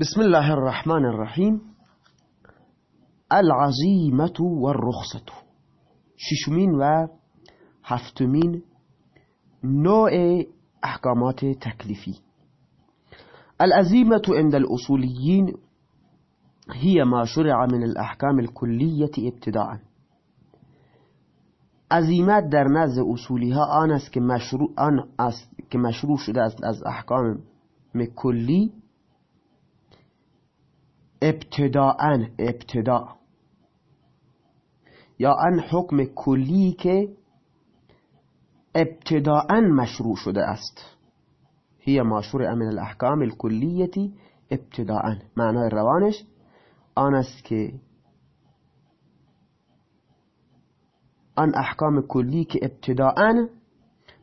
بسم الله الرحمن الرحیم العزیمت و الرخصت ششمین و هفتمین نوع احکامات تکلیفی. العزیمت عند الأصوليين هي ما شرع من الأحكام الكلية ابتداء عزیمت در نزد اصولی ها آن است شده است از احکام کلی. ابتداءا ابتدا یا ان حکم کلی که ابتداءا مشروع شده است. هي ما شرع من الاحکام الكلیتی ابتداءا. معنای روانش آن است که آن احکام کلی که ابتداعا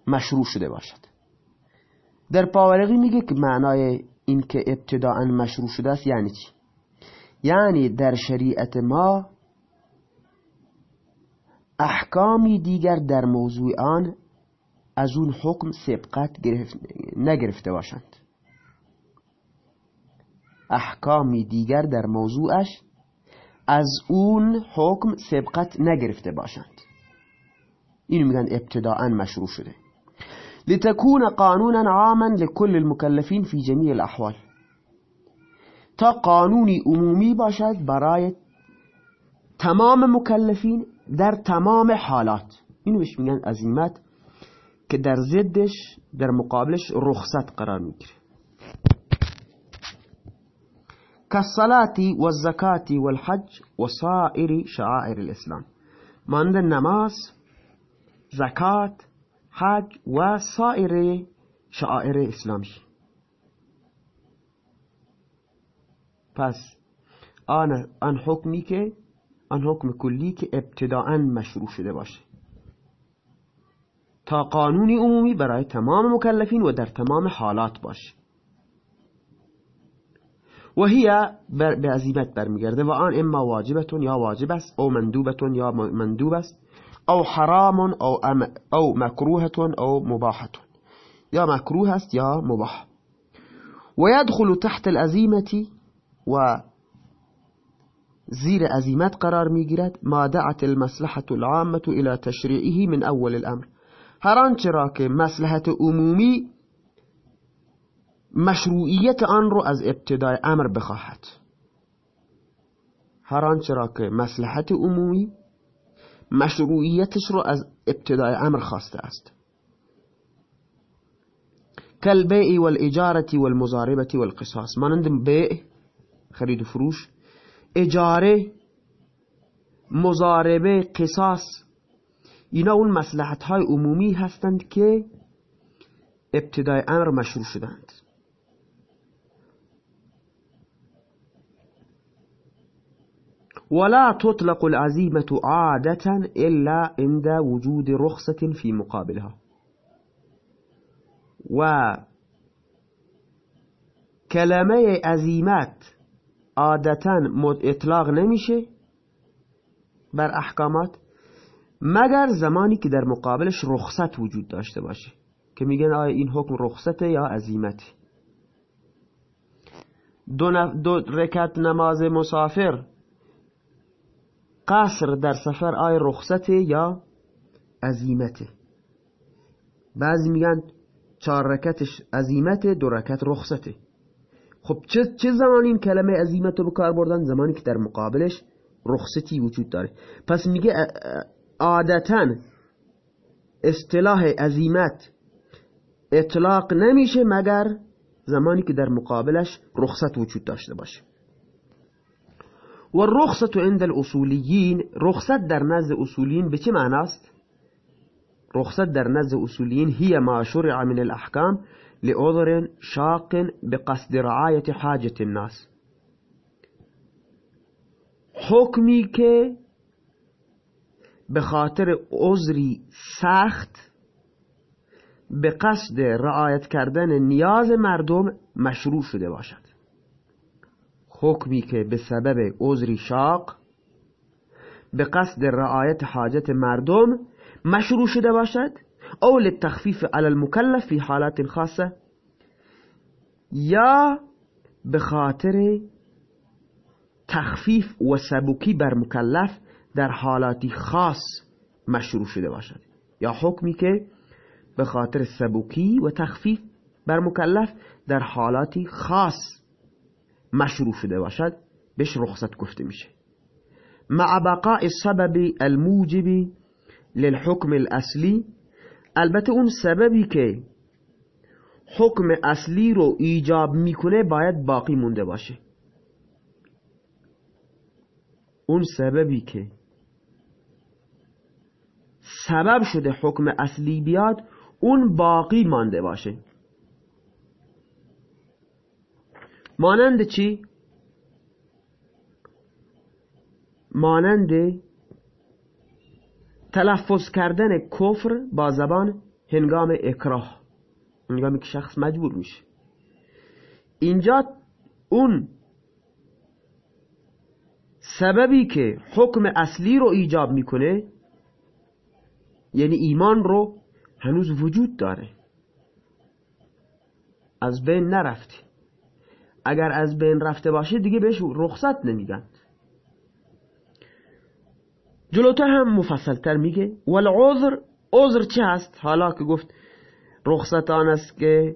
مشروع شده باشد. در پاورقی میگه که معنای این که ابتداعا مشروع شده است یعنی چی؟ یعنی در شریعت ما احکامی دیگر در موضوع آن از اون حکم سبقت نگرفته باشند. احکامی دیگر در موضوعش از اون حکم سبقت نگرفته باشند. اینو میگن ابتداعا مشروع شده. لتكون قانونا عاما لكل المكلفين في جميع الاحوال. تا قانونی عمومی باشد برای تمام مکلفین در تمام حالات. اینو بهش میگن عزیمت که در ضدش در مقابلش رخصت قرار می‌گیره. كالصلاة والزكاة والحج وصائر شعائر الإسلام مانند نماز زکات حج و سایر شعائر اسلامی. پس آن آن حکمی که آن حکم کلی که ابتداعا مشروع شده باشه. تا قانونی عمومی برای تمام مکلفین و در تمام حالات باشه. و هی به عزیمت برمیگرده و آن اما واجبتون یا واجب است او مندوبتون یا مندوب است او حرام او, او مکروهتون او مباحتون. یا مکروه است یا مباح. و يدخل تحت الازیمتی و زیر ازیمت قرار میگیرد ما دعت المصلحة العامة إلى تشریعه من أول الأمر. هر آنچه را که مصلحت عمومی مشروعیت آن رو از ابتدای أمر بخواهد. هر آنچه را که مصلحت عمومی مشروعیتش رو از ابتدای أمر خواسته است. کالبیع والإجارة والمزاربة والقصاص. مانند بیع خرید و فروش اجاره مزاربه قصاص. اینا اون مسلحت های عمومی هستند که ابتدای امر مشروع شدند. ولا تطلق العزيمة عادة إلا عند وجود رخصة في مقابلها. و کلمه عزیمت عادتا اطلاق نمیشه بر احکامات مگر زمانی که در مقابلش رخصت وجود داشته باشه که میگن آیا این حکم رخصته یا عزیمته. دو, دو رکت نماز مسافر قصر در سفر آیا رخصته یا عزیمته؟ بعضی میگن چهار رکتش عزیمته دو رکت رخصته. خب چه, چه زمانی این کلمه عزیمت رو به کار بردن؟ زمانی که در مقابلش رخصتی وجود داره. پس میگه عادتا اصطلاح عزیمت اطلاق نمیشه مگر زمانی که در مقابلش رخصت وجود داشته باشه. و رخصت عند الاصولیین رخصت در نزد اصولیین به چه معناست؟ رخصت در نزد اصولیین هی ما شرع من الاحکام لعذر شاق بقصد رعایت حاجت الناس. حکمی که به خاطر عذری سخت به قصد رعایت کردن نیاز مردم مشروع شده باشد. حکمی که به سبب عذری شاق به قصد رعایت حاجت مردم مشروع شده باشد أو للتخفیف على المکلف فی حالات خاصة یا به خاطر تخفیف و سبوکی بر مکلف در حالاتی خاص مشروع شده باشد. یا حکمی که به خاطر سبوکی و تخفیف بر مکلف در حالاتی خاص مشروع شده باشد بهش رخصت گفته میشه. مع بقاء السبب الموجب للحکم الاصلی البته اون سببی که حکم اصلی رو ایجاب می‌کنه باید باقی مونده باشه اون سببی که سبب شده حکم اصلی بیاد اون باقی مانده باشه مانند چی؟ مانند تلفظ کردن کفر با زبان هنگام اکراه. هنگامی که شخص مجبور میشه. اینجا اون سببی که حکم اصلی رو ایجاب می‌کنه یعنی ایمان رو هنوز وجود داره. از بین نرفته اگر از بین رفته باشه دیگه بهش رخصت نمیدن جلوتر هم مفصلتر میگه. والعذر عذر چه هست؟ حالا که گفت رخصت آن است که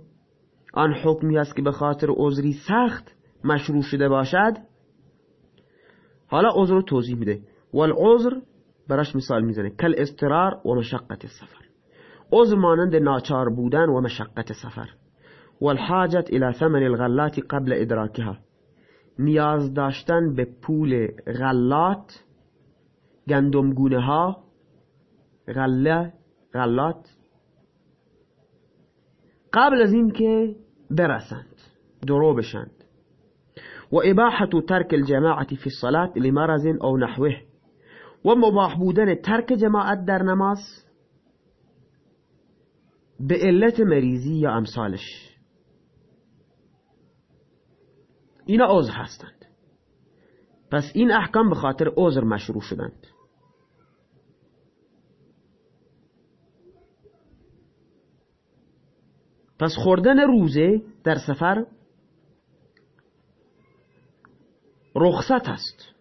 آن حکمی است که به خاطر عذری سخت مشروع شده باشد. حالا عذر رو توضیح میده. والعذر براش مثال می‌زنه. کل استرار و مشقت سفر. عذر مانند ناچار بودن و مشقت سفر. والحاجت الى ثمن الغلات قبل ادراکها. نیاز داشتن به پول غلات گندمگونه ها غله غلات. قبل از اینکه برسند درو بشند. و اباحت ترک الجماعة في الصلاة لمرض او نحوه. و مباح بودن ترک جماعت در نماز به علت مریضی یا امثالش. اینا عذر هستند. پس این احکام به خاطر عذر مشروع شدند. پس خوردن روزه در سفر رخصت است.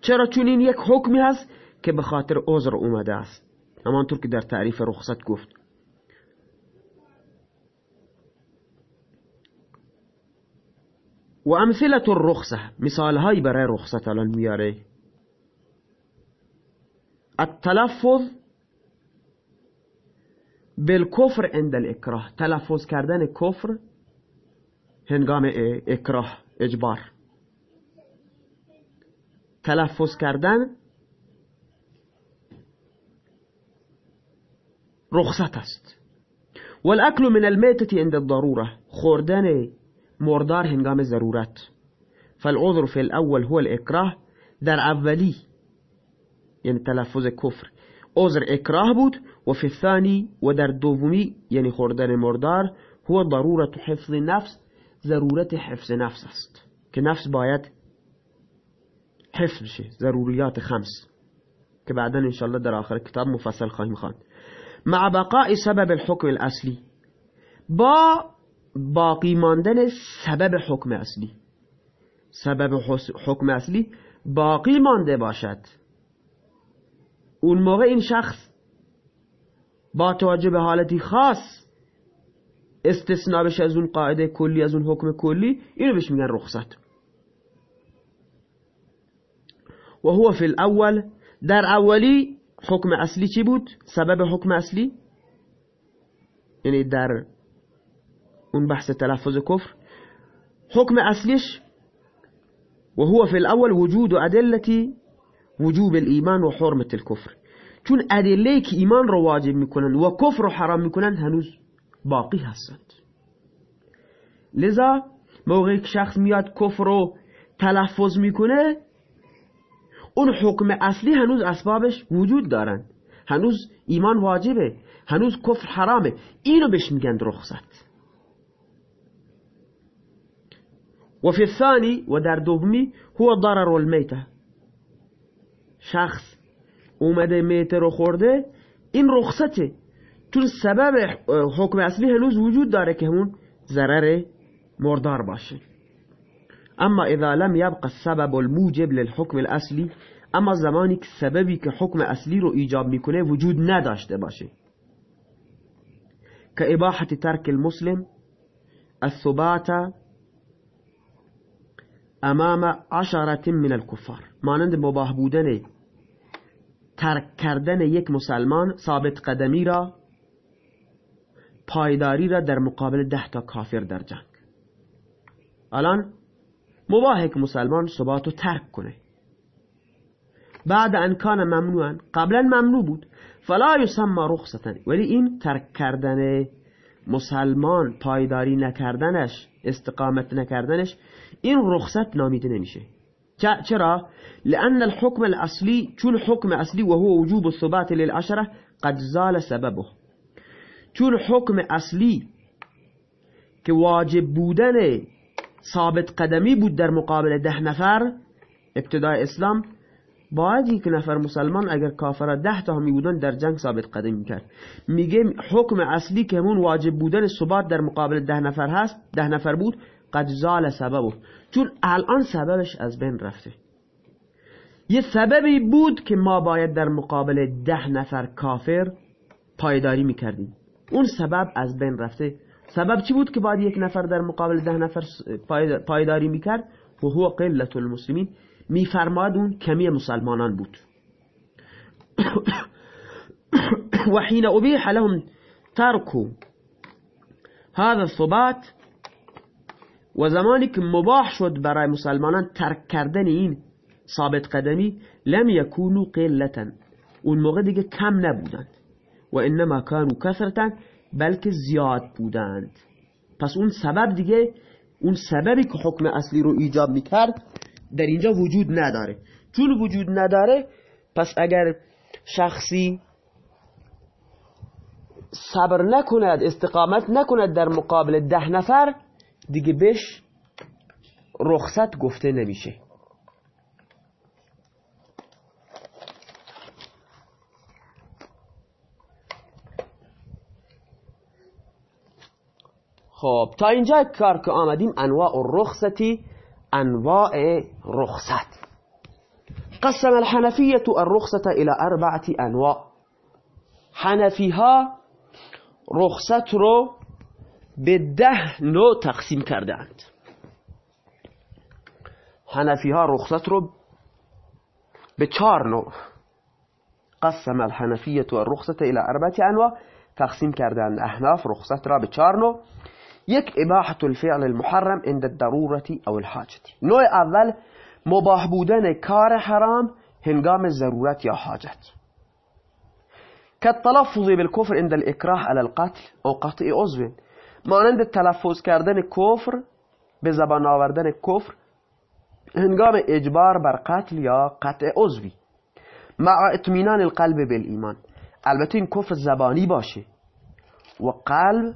چرا چون این یک حکمی هست که به خاطر عذر اومده است؟ همانطور که در تعریف رخصت گفت. و امثلت الرخصه مثال هایی برای رخصت الان میاره. التلفظ بالکفر عند الاکراه تلفظ کردن کفر هنگام اکراه اجبار. تلفظ کردن رخصت است. والاكل من المیتة عند الضروره خوردن مردار هنگام ضرورت. فالعذر في الاول هو الاکراه در اولی یعنی تلفظ کفر. عذر اکراه بود و فی الثانی و در دومی یعنی خوردن مردار هو ضرورت حفظ نفس ضرورت حفظ نفس است. که نفس باید حفظ بشه ضروریات خمس. که بعدا انشاءالله در آخر کتاب مفصل خواهیم خواند. مع بقاء سبب الحکم الاصلی. با باقی ماندن سبب حکم اصلی. سبب حکم اصلی باقی مانده باشد. اون موقع این شخص با توجه به حالتی خاص استثناء بشه از اون قاعده کلی از اون حکم کلی اینو بهش میگن رخصت. و هو فی الاول در اولی حکم اصلی چی بود؟ سبب حکم اصلی؟ یعنی در اون بحث تلفظ کفر. حکم اصلیش و هو فی الاول وجود ادلتی وجوب الایمان و حرمت الكفر چون ادله که ایمان رو واجب می‌کنن و کفر رو حرام می‌کنن هنوز باقی هستند. لذا موقعی که شخص میاد کفر رو تلفظ می‌کنه اون حکم اصلی هنوز اسبابش وجود دارن هنوز ایمان واجبه. هنوز کفر حرامه. اینو بهش میگن رخصت. و فی الثانی و در دومی هو ضرر المیته شخص اومده میته رو خورده این رخصته. چون سبب حکم اصلی هنوز وجود داره که همون ضرر مردار باشه. اما اذا لم يبقى السبب الموجب للحكم الاصلی اما زمانی که سببی که حکم اصلی رو ایجاب می‌کنه وجود نداشته باشه. که اباحت ترک المسلم الثبات امام عشرت من الكفار. مانند مباه بودن ترک کردن یک مسلمان ثابت قدمی را پایداری را در مقابل ده تا کافر در جنگ. الان مباهه که مسلمان ثبات رو ترک کنه. بعد ان کان ممنوعا. قبلا ممنوع بود. فلا یسمى رخصتا. ولی این ترک کردن مسلمان پایداری نکردنش استقامت نکردنش این رخصت نامیده نمیشه. چرا؟ لأن الحكم الأصلي چون حكم أصلي؟ وهو وجوب الثبات للعشرة قد زال سببه. چون حکم اصلی که واجب بودن ثابت قدمی بود در مقابل ده نفر ابتدای اسلام باید یک نفر مسلمان اگر کافر ده تا همی بودن در جنگ ثابت قدمی کرد. میگه حکم اصلی که همون واجب بودن ثبات در مقابل ده نفر هست ده نفر بود قد زال سببه. چون الان سببش از بین رفته. یه سببی بود که ما باید در مقابل ده نفر کافر پایداری می‌کردیم. اون سبب از بین رفته. سبب چی بود که باید یک نفر در مقابل ده نفر پایداری می‌کرد؟ و هو قلت المسلمین. میفرماد اون کمی مسلمانان بود. و حین ابیح لهم ترکو. هذا الثبات و زمانی که مباح شد برای مسلمانان ترک کردن این ثابت قدمی لم یکونو قلتا. اون موقع دیگه کم نبودند. و انما کانو کثرتا بلکه زیاد بودند. پس اون سبب دیگه اون سببی که حکم اصلی رو ایجاب می‌کرد در اینجا وجود نداره. چون وجود نداره پس اگر شخصی صبر نکند استقامت نکند در مقابل ده نفر دیگه بهش رخصت گفته نمیشه. خب تا اینجا کار که آمدیم انواع الرخصتی انواع رخصت. قسم الحنفية الرخصة الى اربعة انواع. حنفی ها رخصت رو به ده نوع تقسیم کردند حنفی ها رخصت رو به چهار نوع قسم الحنفیة الرخصة إلى أربعة أنواع. تقسیم کردند أحناف رخصت را به چهار نوع یک إباحة الفعل المحرم عند الضرورة أو الحاجة. نوع اول مباح بودن کار حرام هنگام ضرورت یا حاجت. كالتلفظ بالكفر عند الإكراه على القتل أو قطع عضو. مانند تلفظ کردن کفر به زبان آوردن کفر هنگام اجبار بر قتل یا قطع عضوی. مع اطمینان القلب بالایمان. البته این کفر زبانی باشه و قلب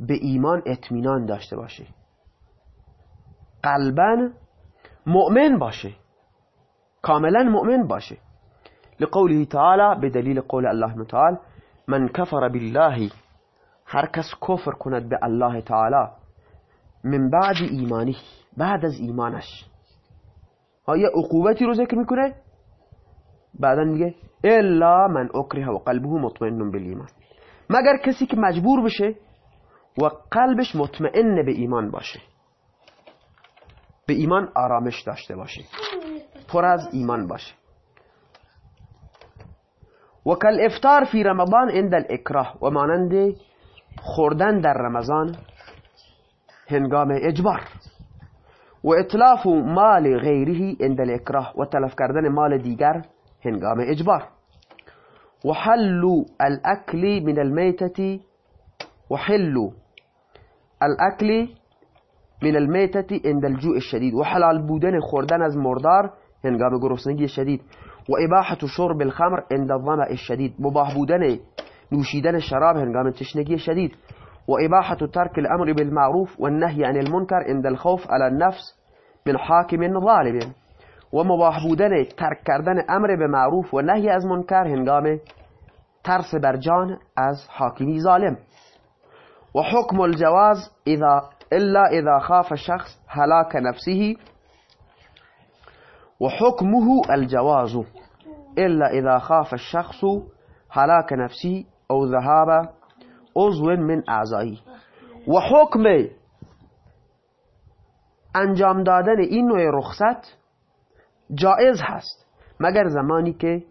به ایمان اطمینان داشته باشه. قلبا مؤمن باشه. کاملا مؤمن باشه. لقوله تعالی به دلیل قول الله تعالی من کفر بالله هر کس کفر کند به الله تعالی من بعد ایمانی بعد از ایمانش. آیا عقوبتی رو ذکر می‌کنه؟ بعدا میگه الا من اکره و قلبه مطمئن بالایمان مگر کسی که مجبور بشه و قلبش مطمئن به ایمان باشه به ایمان آرامش داشته باشه پر از ایمان باشه. و کل افتار فی رمضان عند الاکراه و مانند خوردن در رمضان هنگام اجبار. و اطلاف مال غیره عند الاکراه و تلف کردن مال دیگر هنگام اجبار. و حل الاکل من المیتة و حل الاکل من المیتة عند الجوع الشدید. و حلال بودن خوردن از مردار هنگام گرسنگی شدید. و اباحة شرب الخمر عند الظمأ الشدید. مباح بودن نوشیدن شراب هنگام تشنگی شدید و اباحة ترک الامر بالمعروف والنهي عن المنكر عند الخوف على النفس من حاکم ظالم. و مباح بودن ترک کردن أمر به معروف و نهی از منکر هنگام ترس بر جان از حاکمی ظالم. و حکم الجواز اذا الا اذا خاف شخص هلاك نفسه. وحكمه الجواز الا اذا خاف الشخص هلاك نفسه او ذهاب عضو من اعضایی. و حکم انجام دادن این نوع رخصت جائز هست مگر زمانی که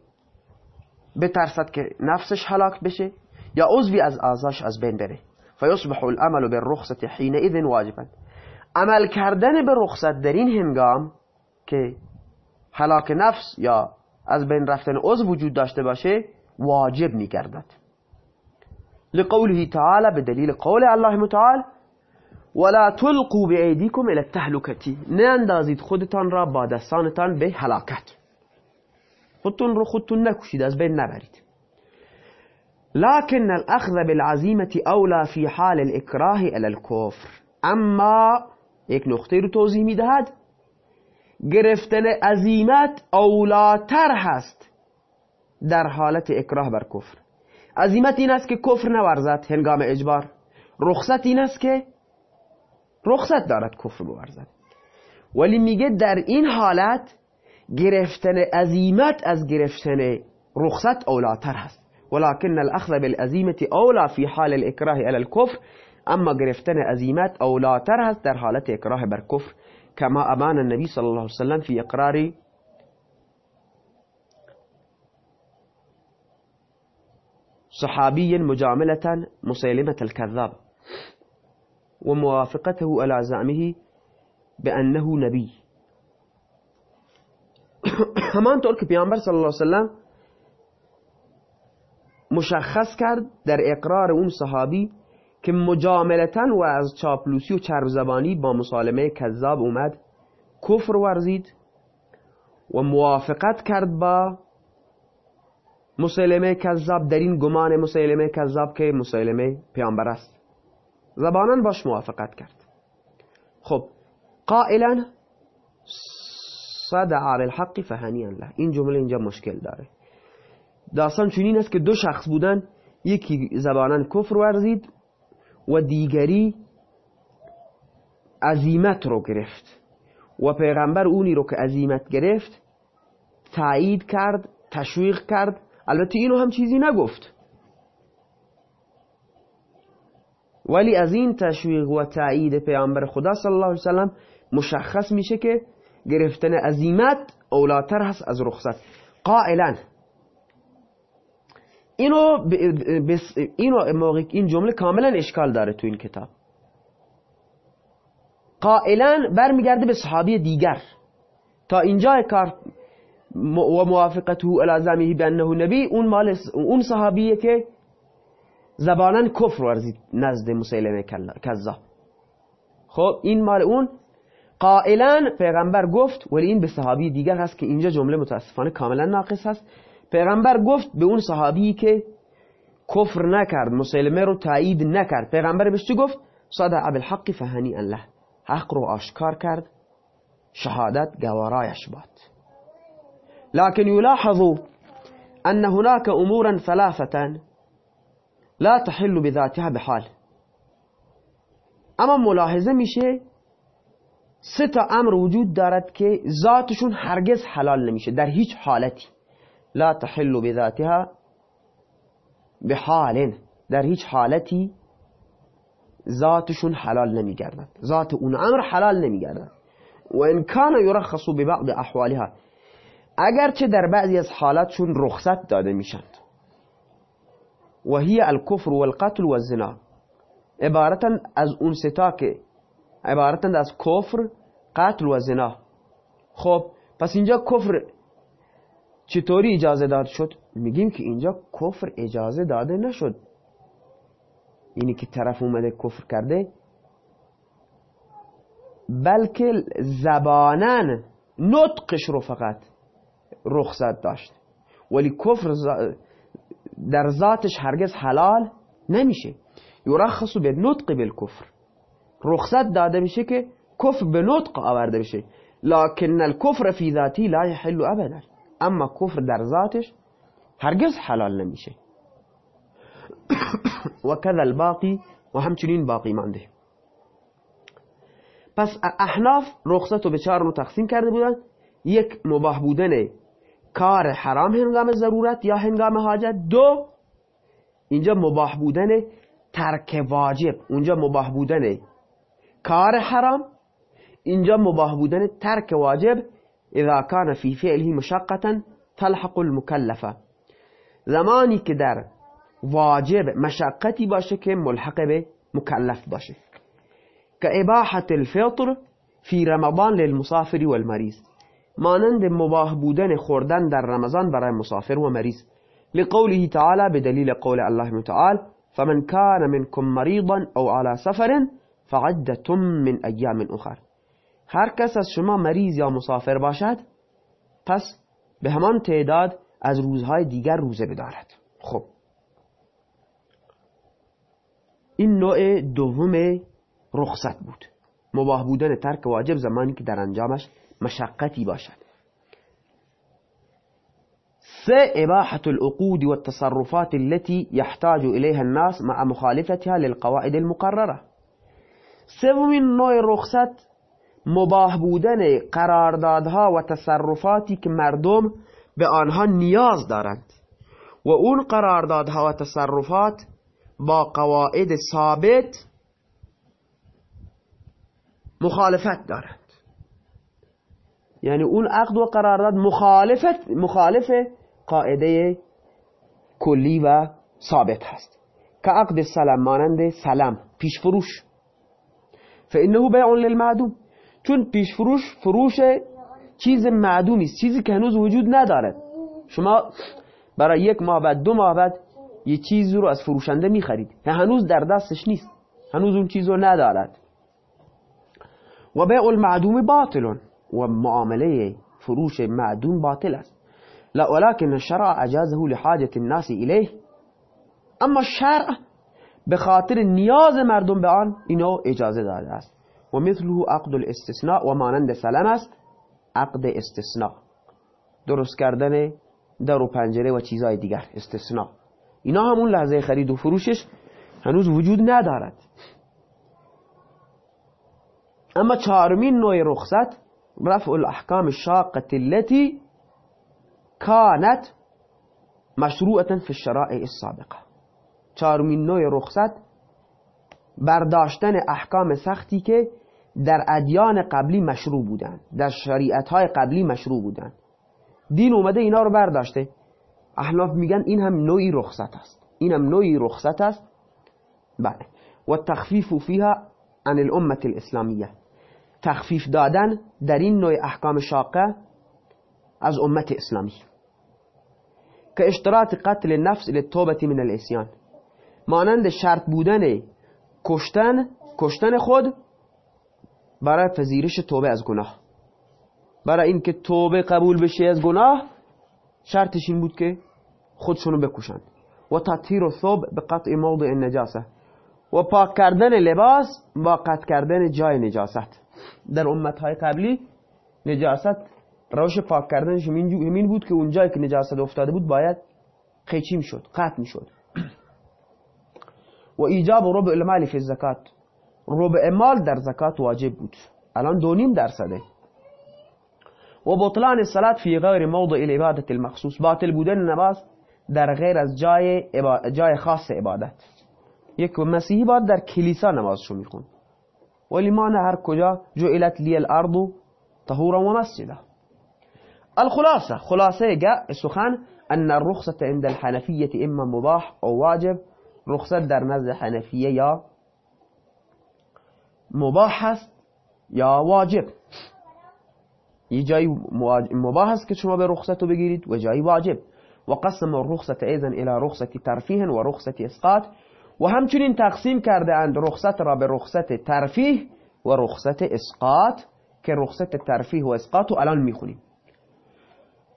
بترسد که نفسش هلاک بشه یا عضوی از اعضاش از بین بره. فیصبح العمل بالرخصت حینئذ واجبا. عمل کردن به رخصت در این هنگام که هلاک نفس یا از بین رفتن عضو وجود داشته باشه واجب میگردد. لقوله تعالی به دلیل قول الله متعال ولا تلقوا بأيديكم إلى التهلكه نه اندازید خودتان را با دستانتان به هلاکت. خودتون رو خودتون نکشید از بین نبرید. لكن الاخذ بالعزيمه اولى في حال الاكراه إلى الكفر. اما یک نقطه رو توضیح میدهد گرفتن عزیمت اولاتر هست در حالت اکراه بر کفر. عزیمت این است که کفر نورزد هنگام اجبار. رخصت این است که رخصت دارد کفر بورزد. ولی میگه در این حالت گرفتن عزیمت از گرفتن رخصت اولاتر هست. ولكن الاخذ بالعزیمه اولا فی حال الاکراه الى الكفر اما گرفتن عزیمت اولاتر هست در حالت اکراه بر کفر. كما ابان النبي صلی الله عليه وسلم في اقرار صحابي مجاملة مسيلمة الكذاب وموافقته على زعمه بأنه نبي. همانطور که پیامبر صلی الله علیه وسلم مشخص کرد در اقرار اون صحابی که مجاملتا و از چاپلوسی و چرب زبانی با مسالمه کذاب اومد کفر ورزید و موافقت کرد با مسلمه کذاب در این گمان مسلمه کذاب که مسلمه پیامبر است. زبانا باش موافقت کرد. خب قائلا صدع بالحق فهنیان له. این جمله اینجا مشکل داره. داستان چنین است که دو شخص بودن یکی زبانا کفر ورزید و دیگری عزیمت رو گرفت. و پیغمبر اونی رو که عزیمت گرفت تایید کرد تشویق کرد البته اینو هم چیزی نگفت. ولی از این تشویق و تایید پیامبر خدا صلی الله علیه وسلم مشخص میشه که گرفتن عزیمت اولاتر هست از رخصت. قائلا. اینو بس اینو این جمله کاملا اشکال داره تو این کتاب. قائلا برمیگرده به صحابی دیگر. تا اینجا کار و موافقته الازمی به انه نبی. اون مال اون صحابیه که زبانا کفر ورزید نزد مسیلمه کذاب خب این مال اون. قائلا پیغمبر گفت ولی این به صحابی دیگر هست که اینجا جمله متاسفانه کاملا ناقص هست. پیغمبر گفت به اون صحابی که کفر نکرد مسلمه رو تایید نکرد. پیغمبر بهش چی گفت؟ صدع بالحق فهنی الله. حق رو آشکار کرد شهادت گوارایش باد. لكن يلاحظ أن هناك أمورا ثلاثة لا تحل بذاتها بحال. أما ملاحظه میشه سه تا أمر وجود دارد که ذاتشون هرگز حلال نمیشه. در هیچ حالتی لا تحل بذاتها بحال. در هیچ حالتی ذاتشون حلال نمیگردد. ذات اون أمر حلال نمیگردد. و ان کان یرخص ببعض أحوالها اگرچه در بعضی از حالاتشون رخصت داده میشند. و هی الكفر والقتل والزنا. عبارتا از اون ستا که عبارتا از کفر قتل و زنا. خب پس اینجا کفر چطوری اجازه داد شد؟ میگیم که اینجا کفر اجازه داده نشد. اینی که طرف اومده کفر کرده بلکه زبانن نطقش رو فقط. رخصت داشت. ولی کفر در ذاتش هرگز حلال نمیشه. یرخص به نطق بالکفر. رخصت داده میشه که کفر به نطق آورده بشه. لكن الكفر فی ذاتی لا يحل ابدا. اما کفر در ذاتش هرگز حلال نمیشه. و کذا الباقی و همچنین باقی مانده. پس احناف رخصت رو به چهار تقسیم کرده بودن. یک مباح بودن کار حرام هنگام ضرورت یا هنگام حاجت؟ دو اینجا مباح بودن ترک واجب اونجا مباح بودن کار حرام اینجا مباح بودن ترک واجب اذا كان في فعله مشقة تلحق المكلفه زمانی که در واجب مشقتی باشه که ملحق به مکلف باشه. که اباحت الفطر فی رمضان للمسافر والمریض. مانند مباح بودن خوردن در رمضان برای مسافر و مریض. لقوله تعالى بدلیل قول الله تعالى فمن كان منكم مريضا او على سفر فعدة من ایام اخر. هر کس از شما مریض یا مسافر باشد پس به همان تعداد از روزهای دیگر روزه بدارد. خب. این نوع دوم رخصت بود. مباه بودن ترک واجب زمانی که در انجامش مشقتی باشد سه اباحة العقود والتصرفات التي يحتاج إليها الناس مع مخالفتها للقواعد المقررة. سومین نوع رخصت مباه بودن قراردادها و تصرفاتی که مردم به آنها نیاز دارند. و اون قراردادها و تصرفات با قواعد ثابت مخالفت دارند. یعنی اون عقد و قرارداد مخالفت مخالف قاعده کلی و ثابت هست. که عقد سلام مانند سلام پیش فروش فانه بیع للمعدوم. چون پیش فروش فروش چیز معدومی است چیزی که هنوز وجود ندارد. شما برای یک ماه بعد دو ماه بعد یه چیزی رو از فروشنده می‌خرید. هنوز در دستش نیست. هنوز اون چیز رو ندارد. و بیع المعدوم باطل و معامله فروش معدوم باطل است. ولكن الشرع اجازه لحاجة الناس الیه. اما شرع به خاطر نیاز مردم به آن اینو اجازه داده است. و مثله عقد الاستثناء و مانند سلم است عقد استثناء. درست کردن در و پنجره و چیزهای دیگر استثناء. اینا همون لحظه خرید و فروشش هنوز وجود ندارد. اما چهارمین نوع رخصت رفع الاحکام الشاقه التي كانت مشروعه في الشرائع السابقه چهارمین نوع رخصت برداشتن احکام سختی که در ادیان قبلی مشروع بودن در شریعت های قبلی مشروع بودن دین اومده اینا رو برداشته. احناف میگن این هم نوعی رخصت است. این هم نوعی رخصت است. بله. و تخفیف فیها عن الامه الاسلامیه. تخفیف دادن در این نوع احکام شاقه از امت اسلامی. که اشتراط قتل نفس للتوبه من الاسیان مانند شرط بودن کشتن کشتن خود برای پذیرش توبه از گناه. برای اینکه توبه قبول بشه از گناه شرطش این بود که خودشونو بکشند و تطهیر و ثوب به قطع موضع نجاسه و پاک کردن لباس با قطع کردن جای نجاست. در امت های قبلی نجاست روش پاک کردنش همین بود که اون جایی که نجاست افتاده بود باید قیچی شد قطع شد. و ایجاب ربع المال فی الزکات. ربع مال در زکات واجب بود. الان دونیم درصده. و بطلان الصلاة فی غیر موضع العبادت المخصوص. باطل بودن نماز در غیر از جای, جای خاص عبادت. یک مسیحی باید در کلیسا نمازشو میخون ولی هر کجا جعلت لی الأرض طهورا و مسجدا. الخلاصة خلاصة جاء السخان أن الرخصة عند الحنفية إما مباح أو واجب. رخصة در نزد حنفية يا مباح است یا واجب. یه جایی مباح است که شما به بگیرید و جایی واجب. وقسم الرخصة أيضا إلى رخصة ترفيه ورخصة إسقاط. و همچنین تقسیم کرده اند رخصت را به رخصت ترفیه و رخصت اسقاط که رخصت ترفیه و اسقاط رو الان میخونیم.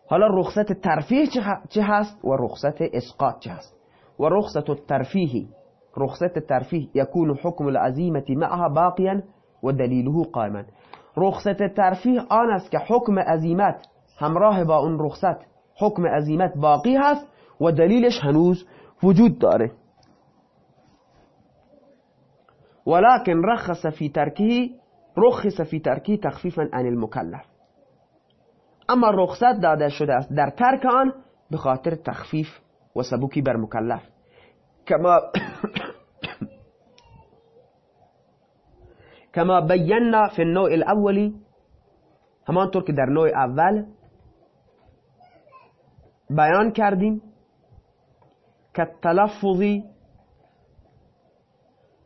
حالا رخصت ترفیه چه هست و رخصت اسقاط چه هست؟ و رخصت الترفیه رخصت الترفيه يكون حكم العزيمة معها باقيا ودليله قائما. رخصت ترفیه آن است که حکم عزیمت همراه با اون رخصت حکم عزیمت باقی هست و دلیلش هنوز وجود داره. ولكن رخص في تركه رخص فی ترکی تخفیفا عن المکلف أما رخصت داده شده است در ترک آن به خاطر تخفیف و سبوکی بر مکلف. کما کما بینا فی النوع الاولی همانطور که در نوع اول بیان کردیم که تلفظی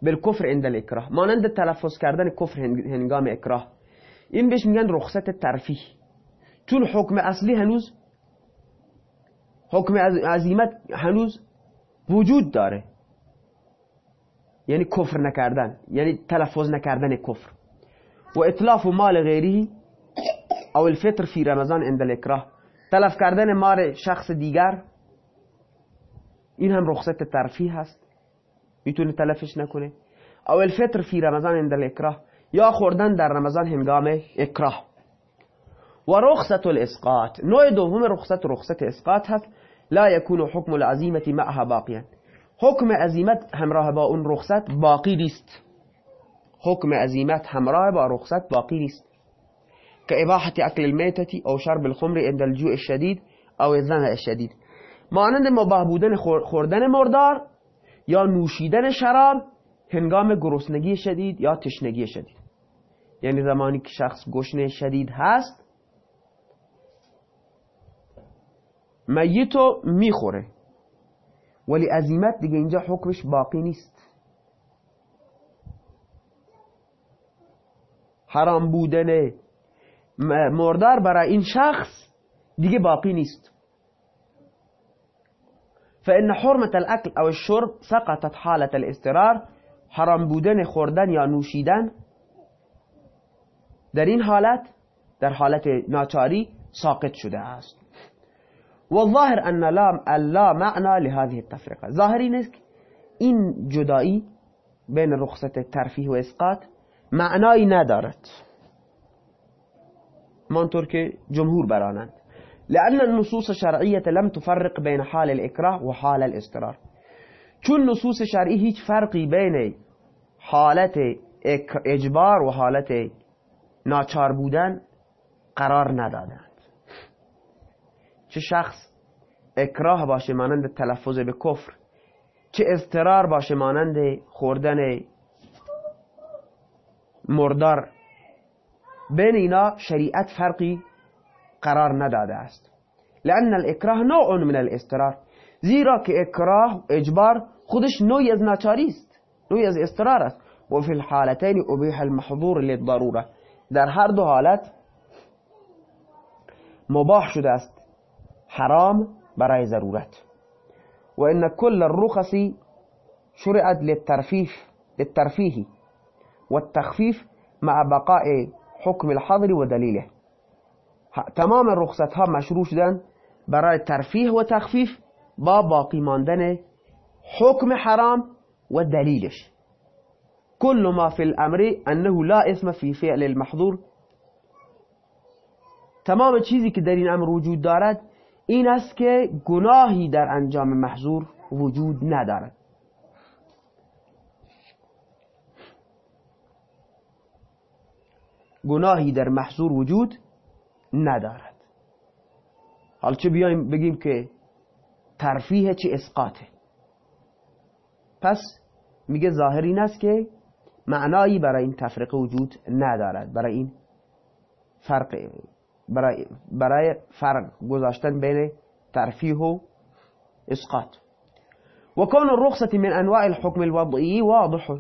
بالکفر عند الاکراه مانند تلفظ کردن کفر هنگام اکراه این بهش میگن رخصت ترفیح چون حکم اصلی هنوز حکم عظیمت هنوز وجود داره یعنی کفر نکردن یعنی تلفظ نکردن کفر و اطلاف مال غیری او الفطر فی رمضان عند الاکراه تلف کردن مال شخص دیگر این هم رخصت ترفیه هست می‌تونه تلفش نکنه او الفطر فی رمضان عند الاکراه یا خوردن در رمضان هنگام اکراه. و رخصت الاسقاط. نوع دوم رخصت رخصت اسقاط هست. لا يكون حكم العزیمت معها باقیا. حکم عزیمت همراه با اون رخصت باقی نیست. حکم عزیمت همراه با رخصت باقی نیست. که اباحت اکل المیتتی او شرب الخمر عند الجوع الشدید او الظمأ الشدید. مانند مباه بودن خوردن مردار یا نوشیدن شراب هنگام گرسنگی شدید یا تشنگی شدید. یعنی زمانی که شخص گشنه شدید هست میتو می‌خوره. ولی عزیمت دیگه اینجا حکمش باقی نیست. حرام بودن مردار برای این شخص دیگه باقی نیست. فإن حرمة الأكل أو الشرب سقطت حالة الاسترار حرام بودن خوردن یا نوشیدن. در این حالت در حالت ناچاری ساقط شده است. والظاهر ان لا لا معنى لهذه التفرقه ظاهری نیست این جدایی بین رخصت ترفیه و اسقاط معنایی ندارد. منطور که جمهور برانند. لأن النصوص الشرعية لم تفرق بين حال الإكراه وحال الاسترار. چون نصوص شرعی هیچ فرقی بین حالت إجبار و حالت ناچار بودن قرار ندادند چه شخص اکراه باشه مانند تلفظ به کفر چه استرار باشه مانند خوردن مردار. بین اینا شریعت فرقی قرار نداده است. لأن الاکراه نوع من الاسترار زیرا که اکراه اجبار خودش نوعی از ناچاری است نوعی از استرار است. و فی الحالتین ابیح المحظور للضروره. در هر دو حالت مباح شده است حرام برای ضرورت. و ان كل الرخص شرعت للترفیف للترفيه والتخفيف مع بقاء حكم الحظر و دلیله. تمام رخصت ها مشروع شدن برای ترفیه و تخفیف با باقی ماندن حکم حرام و دلیلش. كل ما في الامر انه لا اسم في فعل المحظور. تمام چیزی که در این امر وجود دارد این است که گناهی در انجام محظور وجود ندارد. گناهی در محظور وجود ندارد. حال چه بیایم بگیم که ترفیه چه اسقاطه؟ پس میگه ظاهر این است که معنایی برای این تفرقه وجود ندارد. برای این فرق برای, برای فرق گذاشتن بین ترفیه و اسقاط. و کون الرخصة من انواع الحكم الوضعی واضح.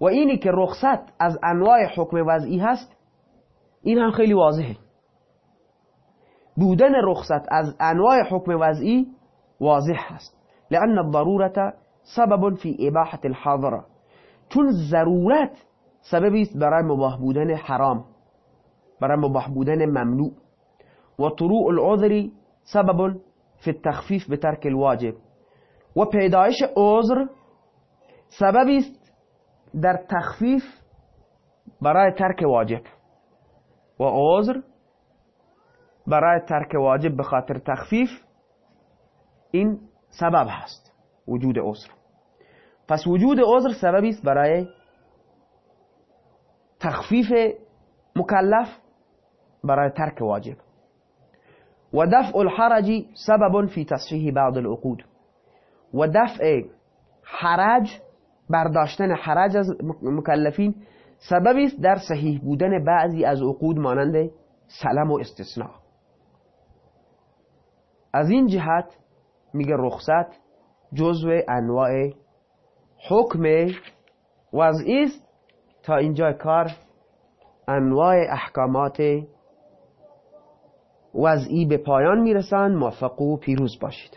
و اینی که رخصت از انواع حکم وضعی هست این هم خیلی واضحه. بودن رخصت از انواع حکم وضعی واضح هست لأن الضرورة سبب في اباحة الحاضرة. چون ضرورت سببی است برای مباح بودن حرام برای مباح بودن ممنوع. و طروع العذر سبب في التخفیف به ترک الواجب. و پیدایش عذر سببی است در تخفیف برای ترک واجب. و عذر برای ترک واجب به خاطر تخفیف این سبب هست وجود عذر. پس وجود عذر سببی است برای تخفیف مکلف برای ترک واجب. و دفع الحرج سبب فی تصحیح بعض العقود. و دفع حرج برداشتن حرج از مکلفین سببی است در صحیح بودن بعضی از عقود مانند سلم و استثناء. از این جهت میگه رخصت جزو انواع حکم وضعی است تا اینجا کار انواع احکامات وضعی به پایان می‌رسند موفق و پیروز باشید.